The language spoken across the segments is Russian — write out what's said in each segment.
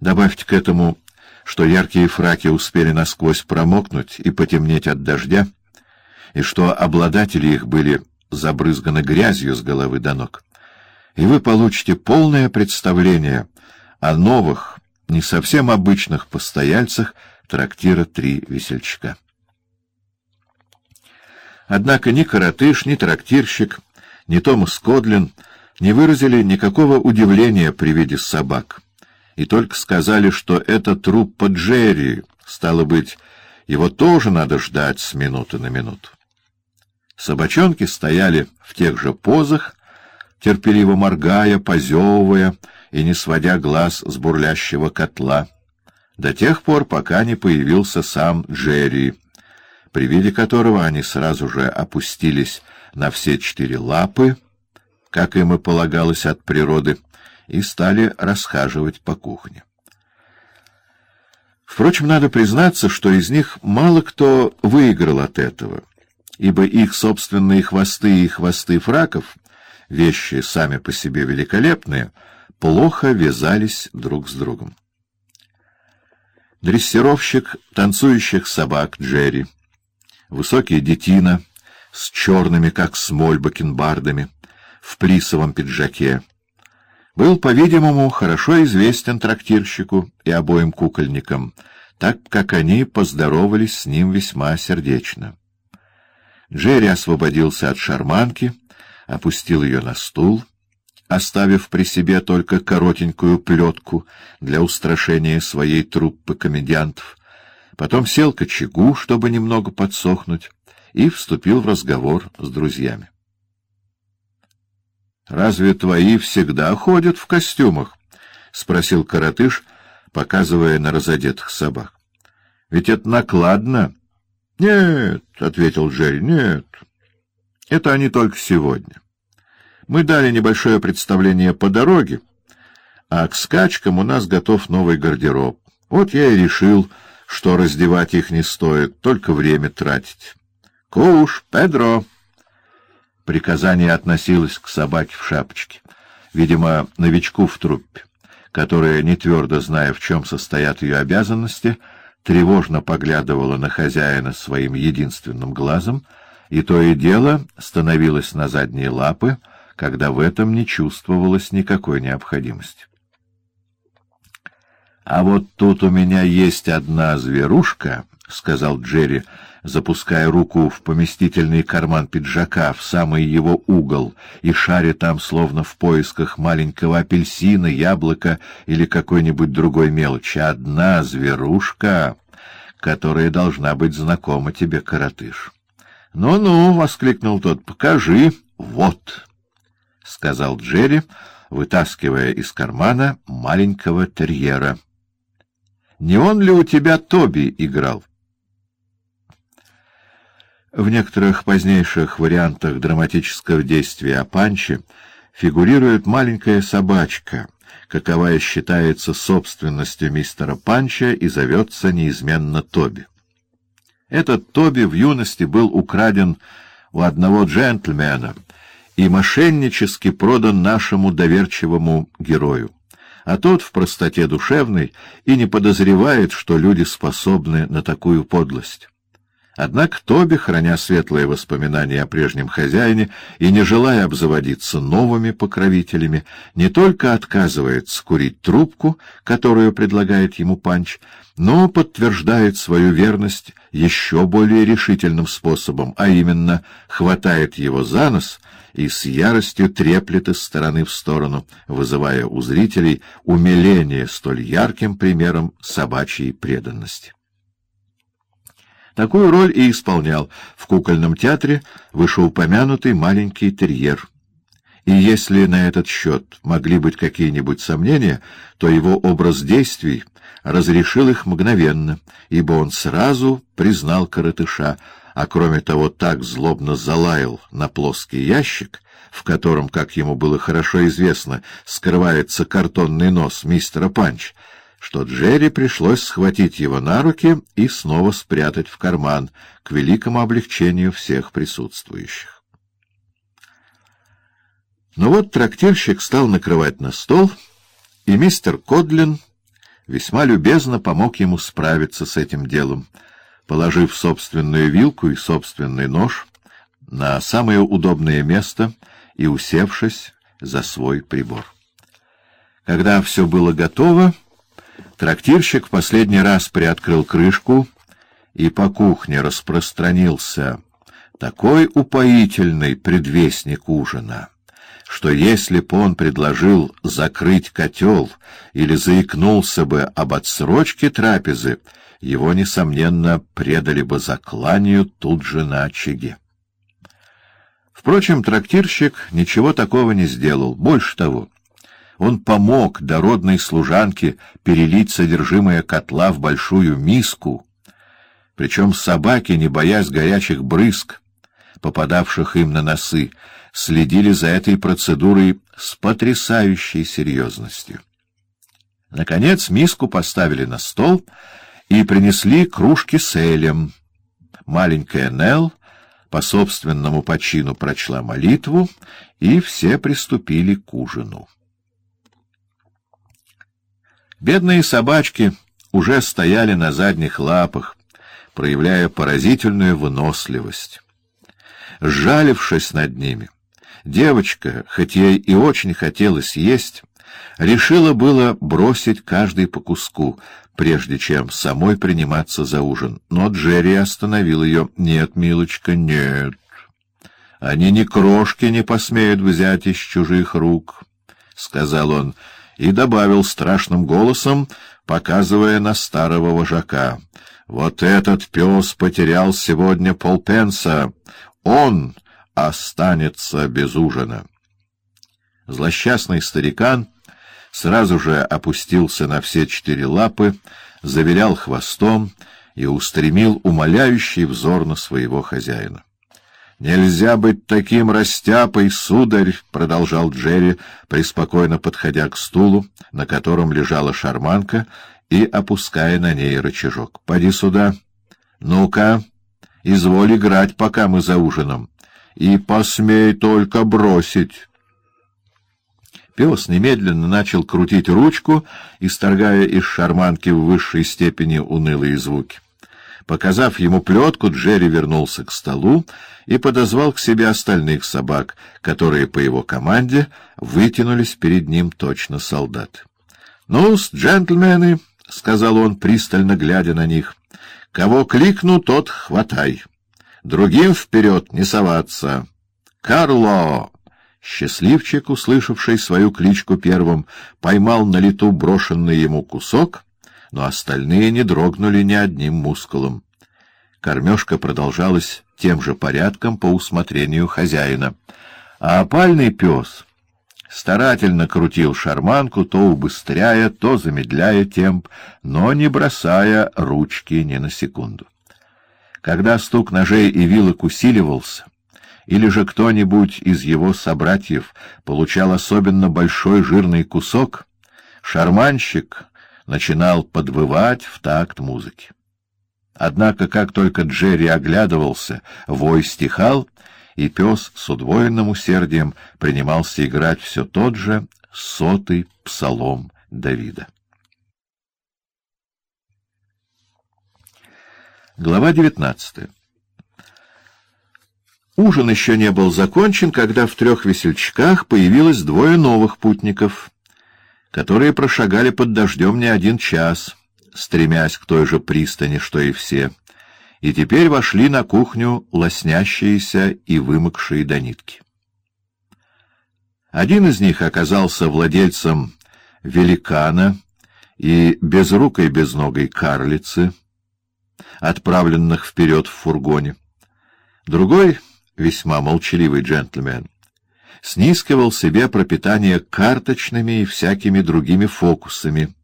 Добавьте к этому, что яркие фраки успели насквозь промокнуть и потемнеть от дождя, и что обладатели их были забрызганы грязью с головы до ног, и вы получите полное представление о новых, не совсем обычных постояльцах трактира «Три весельчака». Однако ни коротыш, ни трактирщик, ни Томас Кодлин не выразили никакого удивления при виде собак, и только сказали, что это труп Джерри, стало быть, его тоже надо ждать с минуты на минуту. Собачонки стояли в тех же позах, терпеливо моргая, позевывая и не сводя глаз с бурлящего котла, до тех пор, пока не появился сам Джерри, при виде которого они сразу же опустились на все четыре лапы, как им и полагалось от природы, и стали расхаживать по кухне. Впрочем, надо признаться, что из них мало кто выиграл от этого, ибо их собственные хвосты и хвосты фраков, вещи сами по себе великолепные, плохо вязались друг с другом. Дрессировщик танцующих собак Джерри, высокий детина с черными, как смоль, бакенбардами, в плисовом пиджаке, был, по-видимому, хорошо известен трактирщику и обоим кукольникам, так как они поздоровались с ним весьма сердечно. Джерри освободился от шарманки, опустил ее на стул, оставив при себе только коротенькую плетку для устрашения своей труппы комедиантов, потом сел к очагу, чтобы немного подсохнуть, и вступил в разговор с друзьями. — Разве твои всегда ходят в костюмах? — спросил коротыш, показывая на разодетых собак. — Ведь это накладно. — Нет, — ответил Джерри, — нет. Это они только сегодня. Мы дали небольшое представление по дороге, а к скачкам у нас готов новый гардероб. Вот я и решил, что раздевать их не стоит, только время тратить. — Куш, Педро! Приказание относилось к собаке в шапочке, видимо, новичку в труппе, которая, не твердо зная, в чем состоят ее обязанности, тревожно поглядывала на хозяина своим единственным глазом, и то и дело становилась на задние лапы, когда в этом не чувствовалось никакой необходимости. — А вот тут у меня есть одна зверушка, — сказал Джерри, запуская руку в поместительный карман пиджака, в самый его угол, и шаря там, словно в поисках маленького апельсина, яблока или какой-нибудь другой мелочи. Одна зверушка, которая должна быть знакома тебе, коротыш. «Ну — воскликнул тот, — покажи. — Вот, — сказал Джерри, вытаскивая из кармана маленького терьера. — Не он ли у тебя Тоби играл? В некоторых позднейших вариантах драматического действия о Панче фигурирует маленькая собачка, каковая считается собственностью мистера Панча и зовется неизменно Тоби. Этот Тоби в юности был украден у одного джентльмена и мошеннически продан нашему доверчивому герою. А тот в простоте душевной и не подозревает, что люди способны на такую подлость. Однако Тоби, храня светлые воспоминания о прежнем хозяине и не желая обзаводиться новыми покровителями, не только отказывается курить трубку, которую предлагает ему Панч, но подтверждает свою верность еще более решительным способом, а именно хватает его за нос и с яростью треплет из стороны в сторону, вызывая у зрителей умиление столь ярким примером собачьей преданности. Такую роль и исполнял в кукольном театре вышеупомянутый маленький терьер. И если на этот счет могли быть какие-нибудь сомнения, то его образ действий разрешил их мгновенно, ибо он сразу признал коротыша, а кроме того так злобно залаял на плоский ящик, в котором, как ему было хорошо известно, скрывается картонный нос мистера Панч, что Джерри пришлось схватить его на руки и снова спрятать в карман, к великому облегчению всех присутствующих. Но вот трактирщик стал накрывать на стол, и мистер Кодлин весьма любезно помог ему справиться с этим делом, положив собственную вилку и собственный нож на самое удобное место и усевшись за свой прибор. Когда все было готово, трактирщик в последний раз приоткрыл крышку, и по кухне распространился такой упоительный предвестник ужина, что если б он предложил закрыть котел или заикнулся бы об отсрочке трапезы, его, несомненно, предали бы закланию тут же на очаге. Впрочем, трактирщик ничего такого не сделал. Больше того, он помог дородной служанке перелить содержимое котла в большую миску, причем собаки, не боясь горячих брызг, попадавших им на носы, следили за этой процедурой с потрясающей серьезностью. Наконец миску поставили на стол и принесли кружки с элем. Маленькая Нелл по собственному почину прочла молитву, и все приступили к ужину. Бедные собачки уже стояли на задних лапах, проявляя поразительную выносливость. Сжалившись над ними, девочка, хоть ей и очень хотелось есть, решила было бросить каждый по куску, прежде чем самой приниматься за ужин. Но Джерри остановил ее. «Нет, милочка, нет. Они ни крошки не посмеют взять из чужих рук», — сказал он, и добавил страшным голосом, показывая на старого вожака. «Вот этот пес потерял сегодня полпенса. Он останется без ужина». Злосчастный старикан сразу же опустился на все четыре лапы, завилял хвостом и устремил умоляющий взор на своего хозяина. «Нельзя быть таким растяпой, сударь!» — продолжал Джерри, преспокойно подходя к стулу, на котором лежала шарманка, и опуская на ней рычажок. «Поди сюда! Ну-ка, изволь играть, пока мы за ужином, и посмей только бросить!» Пес немедленно начал крутить ручку, исторгая из шарманки в высшей степени унылые звуки. Показав ему плетку, Джерри вернулся к столу и подозвал к себе остальных собак, которые по его команде вытянулись перед ним точно солдаты. — Ну-с, джентльмены, — сказал он, пристально глядя на них, — кого кликну, тот хватай. Другим вперед не соваться. Карло! Счастливчик, услышавший свою кличку первым, поймал на лету брошенный ему кусок — но остальные не дрогнули ни одним мускулом. Кормежка продолжалась тем же порядком по усмотрению хозяина. А опальный пес старательно крутил шарманку, то убыстряя, то замедляя темп, но не бросая ручки ни на секунду. Когда стук ножей и вилок усиливался, или же кто-нибудь из его собратьев получал особенно большой жирный кусок, шарманщик начинал подвывать в такт музыки. Однако, как только Джерри оглядывался, вой стихал, и пес с удвоенным усердием принимался играть все тот же сотый псалом Давида. Глава девятнадцатая Ужин еще не был закончен, когда в трех весельчаках появилось двое новых путников — которые прошагали под дождем не один час, стремясь к той же пристани, что и все, и теперь вошли на кухню лоснящиеся и вымокшие до нитки. Один из них оказался владельцем великана и безрукой безногой карлицы, отправленных вперед в фургоне. Другой, весьма молчаливый джентльмен, снискивал себе пропитание карточными и всякими другими фокусами,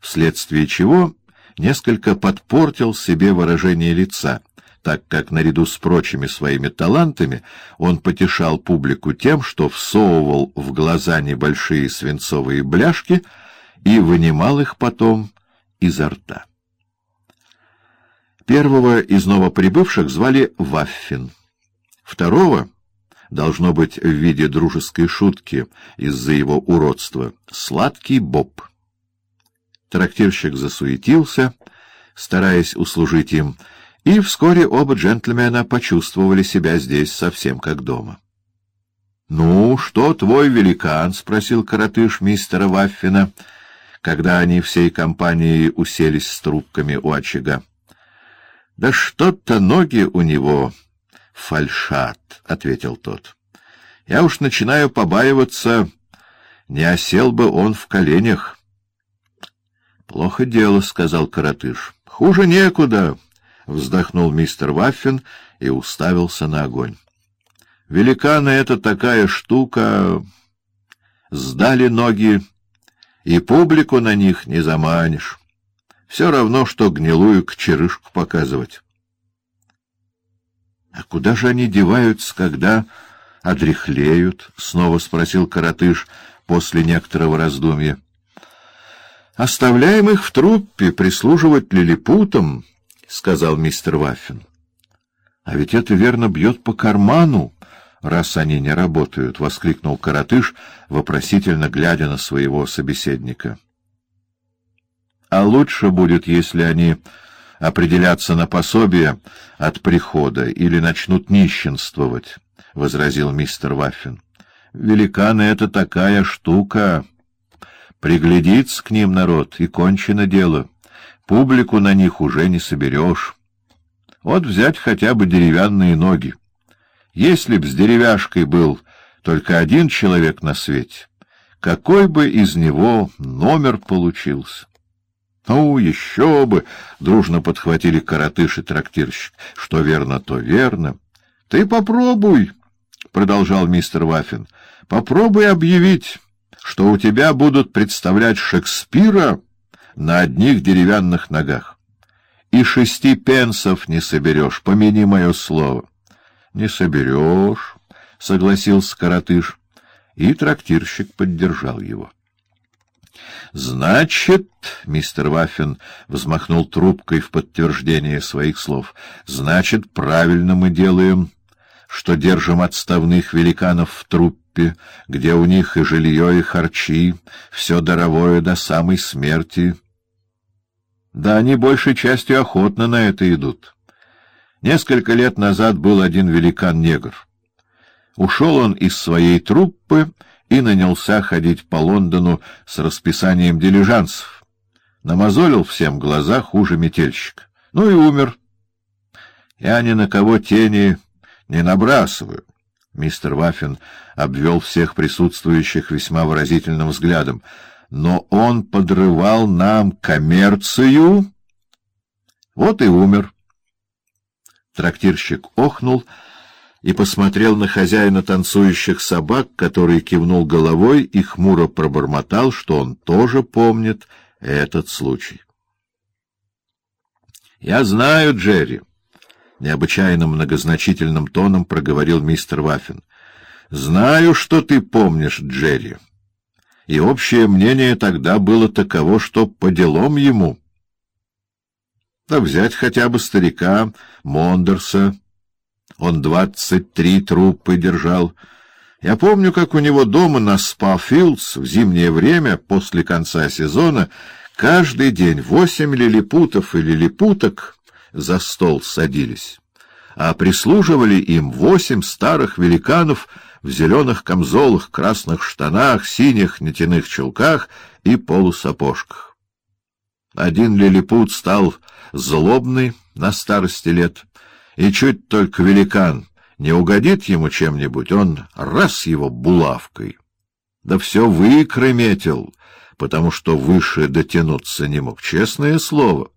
вследствие чего несколько подпортил себе выражение лица, так как наряду с прочими своими талантами он потешал публику тем, что всовывал в глаза небольшие свинцовые бляшки и вынимал их потом изо рта. Первого из новоприбывших звали Ваффин, второго — должно быть в виде дружеской шутки из-за его уродства, сладкий Боб. Трактирщик засуетился, стараясь услужить им, и вскоре оба джентльмена почувствовали себя здесь совсем как дома. — Ну, что твой великан? — спросил коротыш мистера Ваффина, когда они всей компанией уселись с трубками у очага. — Да что-то ноги у него фальшат, — ответил тот. — Я уж начинаю побаиваться, не осел бы он в коленях. — Плохо дело, — сказал коротыш. — Хуже некуда, — вздохнул мистер Ваффин и уставился на огонь. — Великаны — это такая штука... Сдали ноги, и публику на них не заманишь. Все равно, что гнилую кочерышку показывать. — А куда же они деваются, когда одряхлеют? — снова спросил коротыш после некоторого раздумья. — Оставляем их в труппе прислуживать лилипутам, — сказал мистер Ваффин. — А ведь это верно бьет по карману, раз они не работают, — воскликнул коротыш, вопросительно глядя на своего собеседника. — А лучше будет, если они определятся на пособие от прихода или начнут нищенствовать, — возразил мистер Ваффин. — Великаны — это такая штука. Приглядится к ним народ, и кончено дело. Публику на них уже не соберешь. Вот взять хотя бы деревянные ноги. Если б с деревяшкой был только один человек на свете, какой бы из него номер получился? — Ну, еще бы! — дружно подхватили коротыш и трактирщик. — Что верно, то верно. — Ты попробуй, — продолжал мистер Ваффин, — попробуй объявить, что у тебя будут представлять Шекспира на одних деревянных ногах. И шести пенсов не соберешь, помяни мое слово. — Не соберешь, — согласился коротыш, и трактирщик поддержал его. — Значит, — мистер Ваффин взмахнул трубкой в подтверждение своих слов, — значит, правильно мы делаем, что держим отставных великанов в труппе, где у них и жилье, и харчи, все даровое до самой смерти. Да они большей частью охотно на это идут. Несколько лет назад был один великан-негр. Ушел он из своей труппы и нанялся ходить по Лондону с расписанием дилижансов. Намазолил всем глаза хуже метельщика. Ну и умер. Я ни на кого тени не набрасываю. Мистер Ваффин обвел всех присутствующих весьма выразительным взглядом. Но он подрывал нам коммерцию, вот и умер. Трактирщик охнул и посмотрел на хозяина танцующих собак, который кивнул головой и хмуро пробормотал, что он тоже помнит этот случай. — Я знаю, Джерри, — необычайно многозначительным тоном проговорил мистер Ваффин. — Знаю, что ты помнишь, Джерри. И общее мнение тогда было таково, что по делам ему — да взять хотя бы старика Мондерса. Он двадцать три труппы держал. Я помню, как у него дома на Спафилдс в зимнее время, после конца сезона, каждый день восемь лилипутов и лилипуток за стол садились, а прислуживали им восемь старых великанов в зеленых камзолах, красных штанах, синих нетяных чулках и полусапожках. Один лилипут стал злобный на старости лет, и чуть только великан не угодит ему чем-нибудь, он раз его булавкой. Да все выкрометил, потому что выше дотянуться не мог. Честное слово,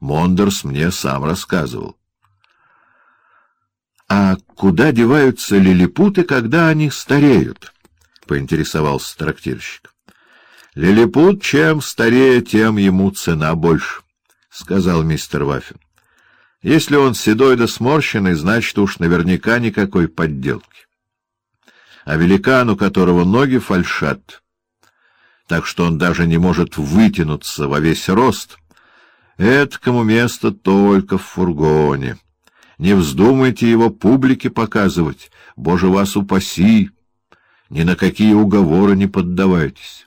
Мондерс мне сам рассказывал. — А куда деваются лилипуты, когда они стареют? — поинтересовался трактирщик. — Лилипут чем старее, тем ему цена больше. — сказал мистер Ваффин. — Если он седой да сморщенный, значит уж наверняка никакой подделки. А великан, у которого ноги фальшат, так что он даже не может вытянуться во весь рост, эткому место только в фургоне. Не вздумайте его публике показывать, Боже вас упаси, ни на какие уговоры не поддавайтесь.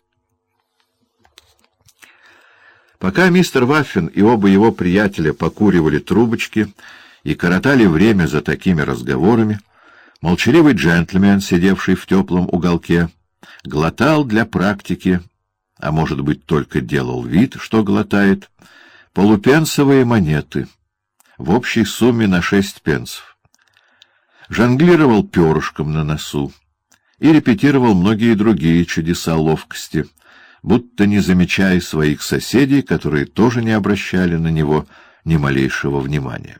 Пока мистер Ваффин и оба его приятеля покуривали трубочки и коротали время за такими разговорами, молчаливый джентльмен, сидевший в теплом уголке, глотал для практики, а может быть только делал вид, что глотает, полупенсовые монеты в общей сумме на шесть пенсов. Жонглировал перышком на носу и репетировал многие другие чудеса ловкости, будто не замечая своих соседей, которые тоже не обращали на него ни малейшего внимания.